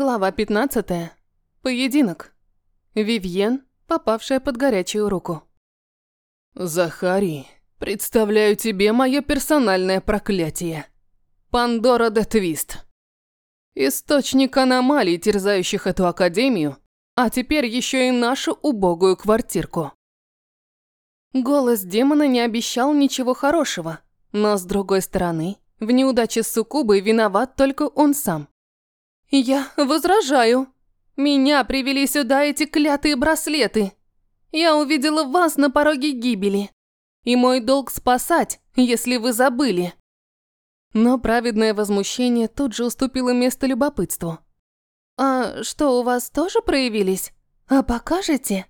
Глава 15. Поединок. Вивьен, попавшая под горячую руку. Захарий, представляю тебе мое персональное проклятие. Пандора де Твист. Источник аномалий, терзающих эту академию, а теперь еще и нашу убогую квартирку. Голос демона не обещал ничего хорошего, но с другой стороны, в неудаче с Суккубой виноват только он сам. «Я возражаю. Меня привели сюда эти клятые браслеты. Я увидела вас на пороге гибели. И мой долг спасать, если вы забыли». Но праведное возмущение тут же уступило место любопытству. «А что, у вас тоже проявились? А покажете?»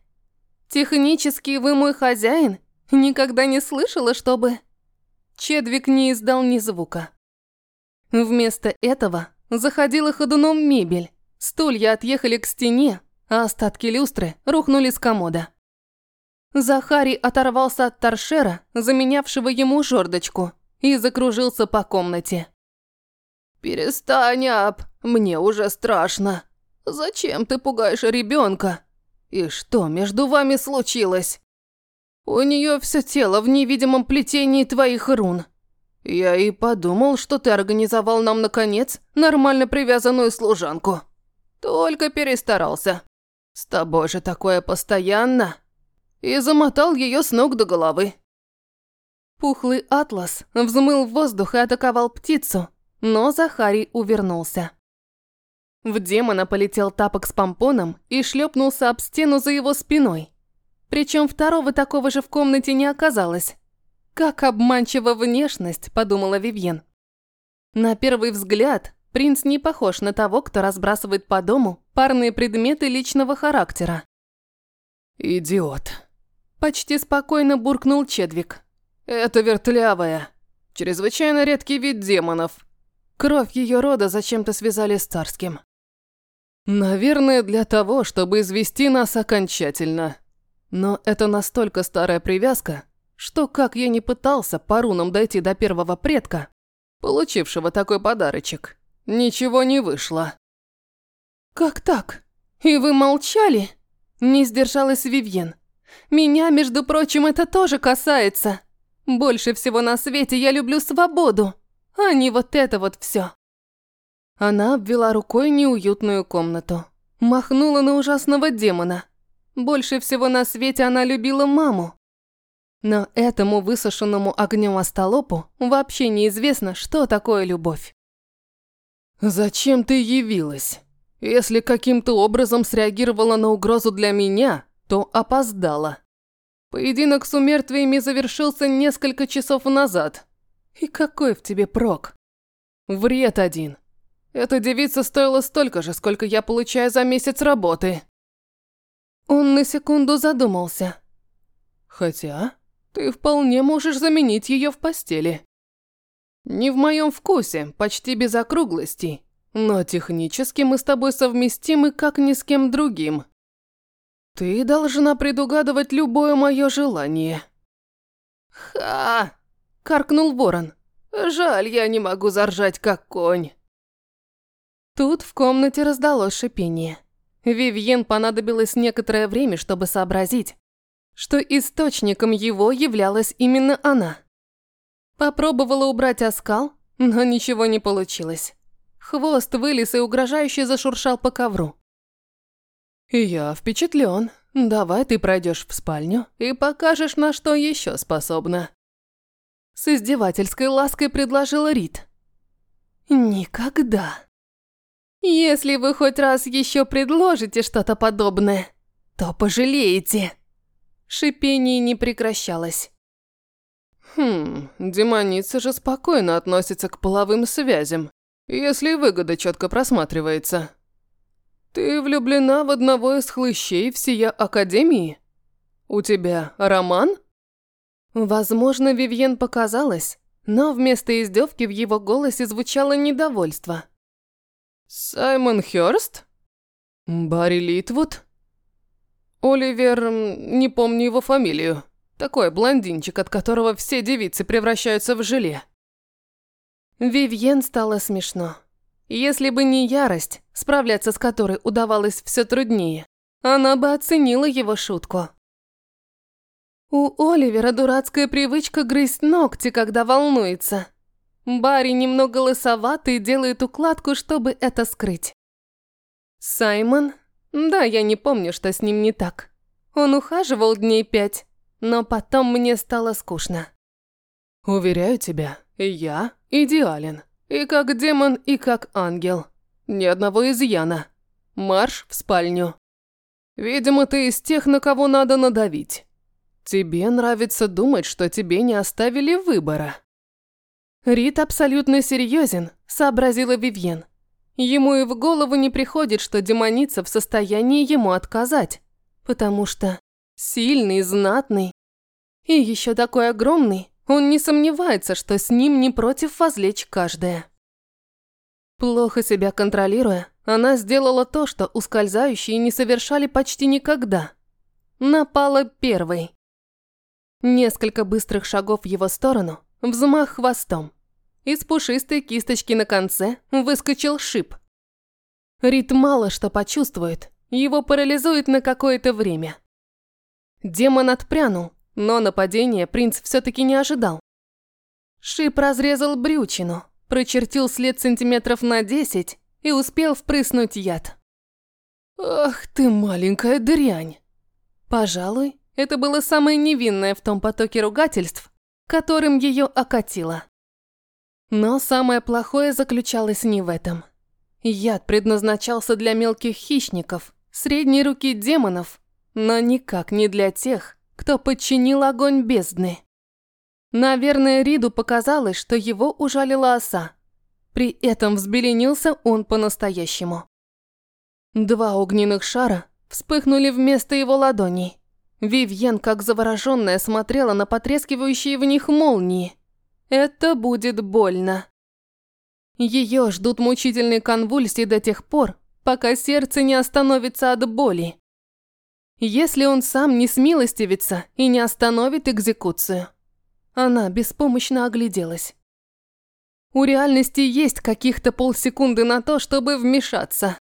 «Технически вы мой хозяин? Никогда не слышала, чтобы...» Чедвик не издал ни звука. Вместо этого Заходила ходуном мебель. Стулья отъехали к стене, а остатки люстры рухнули с комода. Захарий оторвался от торшера, заменявшего ему жердочку, и закружился по комнате. «Перестань, Ап, мне уже страшно. Зачем ты пугаешь ребенка? И что между вами случилось? У нее все тело в невидимом плетении твоих рун. «Я и подумал, что ты организовал нам, наконец, нормально привязанную служанку. Только перестарался. С тобой же такое постоянно. И замотал ее с ног до головы». Пухлый атлас взмыл в воздух и атаковал птицу, но Захарий увернулся. В демона полетел тапок с помпоном и шлепнулся об стену за его спиной. Причем второго такого же в комнате не оказалось. «Как обманчива внешность», – подумала Вивьен. На первый взгляд, принц не похож на того, кто разбрасывает по дому парные предметы личного характера. «Идиот», – почти спокойно буркнул Чедвик. «Это вертлявая. Чрезвычайно редкий вид демонов. Кровь ее рода зачем-то связали с царским. Наверное, для того, чтобы извести нас окончательно. Но это настолько старая привязка, что как я не пытался по рунам дойти до первого предка, получившего такой подарочек, ничего не вышло. «Как так? И вы молчали?» Не сдержалась Вивьен. «Меня, между прочим, это тоже касается. Больше всего на свете я люблю свободу, а не вот это вот все. Она обвела рукой неуютную комнату. Махнула на ужасного демона. Больше всего на свете она любила маму. Но этому высушенному огнем остолопу вообще неизвестно, что такое любовь. «Зачем ты явилась? Если каким-то образом среагировала на угрозу для меня, то опоздала. Поединок с умертвиями завершился несколько часов назад. И какой в тебе прок? Вред один. Эта девица стоила столько же, сколько я получаю за месяц работы». Он на секунду задумался. «Хотя...» Ты вполне можешь заменить ее в постели. Не в моем вкусе, почти без округлостей, но технически мы с тобой совместимы как ни с кем другим. Ты должна предугадывать любое мое желание. Ха! каркнул ворон. Жаль, я не могу заржать как конь. Тут в комнате раздалось шипение. Вивьен понадобилось некоторое время, чтобы сообразить, что источником его являлась именно она. Попробовала убрать оскал, но ничего не получилось. Хвост вылез и угрожающе зашуршал по ковру. «Я впечатлен. Давай ты пройдешь в спальню и покажешь, на что еще способна». С издевательской лаской предложила Рит. «Никогда. Если вы хоть раз еще предложите что-то подобное, то пожалеете». Шипение не прекращалось. Хм, демоница же спокойно относится к половым связям, если выгода четко просматривается. Ты влюблена в одного из хлыщей всея Академии? У тебя роман? Возможно, Вивьен показалось, но вместо издевки в его голосе звучало недовольство. Саймон Хёрст? Барри Литвуд? Оливер... не помню его фамилию. Такой блондинчик, от которого все девицы превращаются в желе. Вивьен стало смешно. Если бы не ярость, справляться с которой удавалось все труднее, она бы оценила его шутку. У Оливера дурацкая привычка грызть ногти, когда волнуется. Барри немного лысоватый делает укладку, чтобы это скрыть. Саймон? Да, я не помню, что с ним не так. Он ухаживал дней пять, но потом мне стало скучно. Уверяю тебя, я идеален. И как демон, и как ангел. Ни одного изъяна. Марш в спальню. Видимо, ты из тех, на кого надо надавить. Тебе нравится думать, что тебе не оставили выбора. Рит абсолютно серьезен, сообразила Вивьен. Ему и в голову не приходит, что демоница в состоянии ему отказать, потому что сильный, знатный и еще такой огромный, он не сомневается, что с ним не против возлечь каждая. Плохо себя контролируя, она сделала то, что ускользающие не совершали почти никогда. Напала первой. Несколько быстрых шагов в его сторону, взмах хвостом. Из пушистой кисточки на конце выскочил шип. Рит мало что почувствует, его парализует на какое-то время. Демон отпрянул, но нападение принц все-таки не ожидал. Шип разрезал брючину, прочертил след сантиметров на десять и успел впрыснуть яд. «Ах ты маленькая дрянь!» Пожалуй, это было самое невинное в том потоке ругательств, которым ее окатило. Но самое плохое заключалось не в этом. Яд предназначался для мелких хищников, средней руки демонов, но никак не для тех, кто подчинил огонь бездны. Наверное, Риду показалось, что его ужалила оса. При этом взбеленился он по-настоящему. Два огненных шара вспыхнули вместо его ладоней. Вивьен, как завороженная, смотрела на потрескивающие в них молнии. Это будет больно. Ее ждут мучительные конвульсии до тех пор, пока сердце не остановится от боли. Если он сам не смилостивится и не остановит экзекуцию. Она беспомощно огляделась. У реальности есть каких-то полсекунды на то, чтобы вмешаться.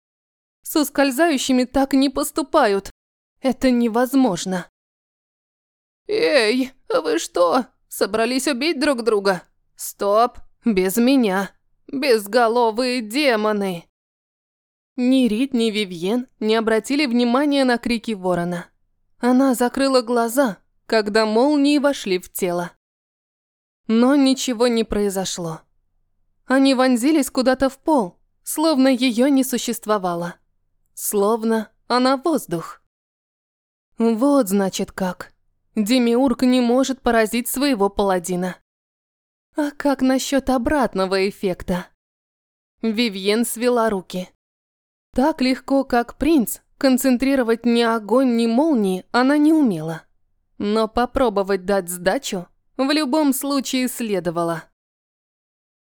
С ускользающими так не поступают. Это невозможно. «Эй, вы что, собрались убить друг друга? Стоп, без меня. Безголовые демоны!» Ни Рит, ни Вивьен не обратили внимания на крики ворона. Она закрыла глаза, когда молнии вошли в тело. Но ничего не произошло. Они вонзились куда-то в пол, словно ее не существовало. Словно она воздух. Вот значит как. Демиург не может поразить своего паладина. А как насчет обратного эффекта? Вивьен свела руки. Так легко, как принц, концентрировать ни огонь, ни молнии она не умела. Но попробовать дать сдачу в любом случае следовало.